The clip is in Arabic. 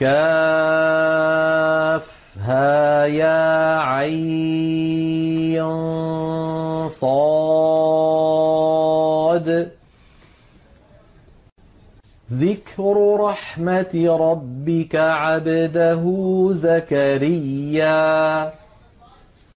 كهيعص ذكر رحمة ربك عبده زكريا.